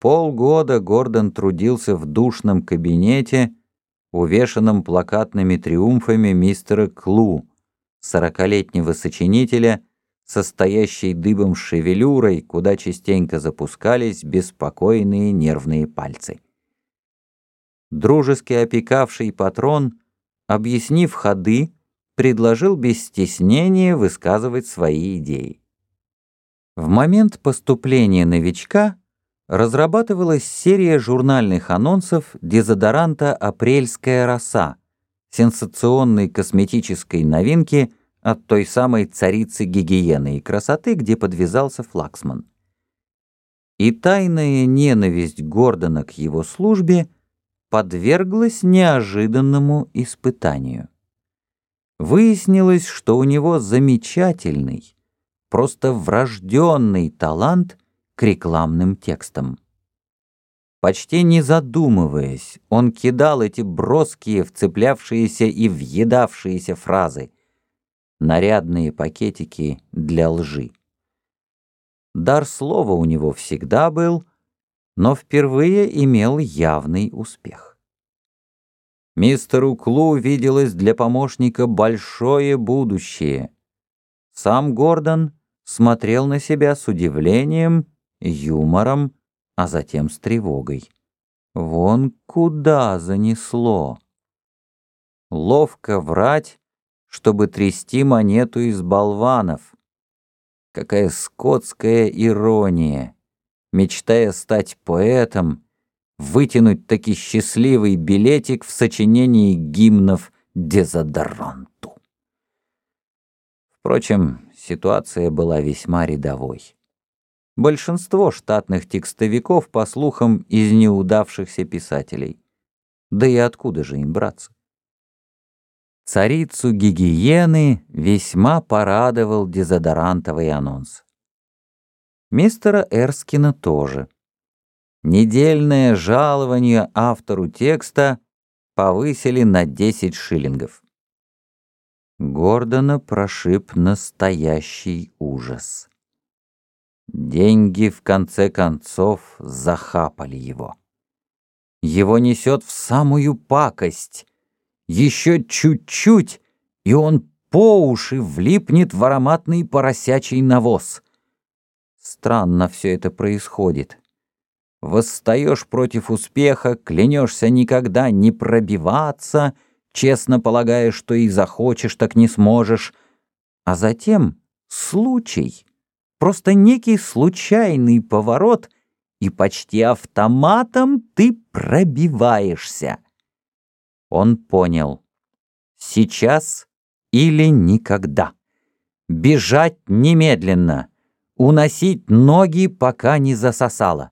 Полгода Гордон трудился в душном кабинете, увешанном плакатными триумфами мистера Клу, сорокалетнего сочинителя, состоящей дыбом шевелюрой, куда частенько запускались беспокойные нервные пальцы. Дружески опекавший патрон, объяснив ходы, предложил без стеснения высказывать свои идеи. В момент поступления новичка разрабатывалась серия журнальных анонсов дезодоранта «Апрельская роса», сенсационной косметической новинки от той самой царицы гигиены и красоты, где подвязался флагсман. И тайная ненависть Гордона к его службе подверглась неожиданному испытанию. Выяснилось, что у него замечательный, просто врожденный талант к рекламным текстам. Почти не задумываясь, он кидал эти броские, вцеплявшиеся и въедавшиеся фразы. Нарядные пакетики для лжи. Дар слова у него всегда был, но впервые имел явный успех. Мистеру Клу виделось для помощника большое будущее. Сам Гордон смотрел на себя с удивлением, юмором, а затем с тревогой. Вон куда занесло. Ловко врать, чтобы трясти монету из болванов. Какая скотская ирония. Мечтая стать поэтом, вытянуть таки счастливый билетик в сочинении гимнов дезодоранту. Впрочем, ситуация была весьма рядовой. Большинство штатных текстовиков, по слухам, из неудавшихся писателей. Да и откуда же им браться? Царицу гигиены весьма порадовал дезодорантовый анонс. Мистера Эрскина тоже. Недельное жалование автору текста повысили на 10 шиллингов. Гордона прошиб настоящий ужас. Деньги, в конце концов, захапали его. Его несет в самую пакость. Еще чуть-чуть, и он по уши влипнет в ароматный поросячий навоз. Странно все это происходит. Восстаешь против успеха, клянешься никогда не пробиваться, честно полагая, что и захочешь, так не сможешь. А затем случай — Просто некий случайный поворот, и почти автоматом ты пробиваешься. Он понял. Сейчас или никогда. Бежать немедленно. Уносить ноги, пока не засосало.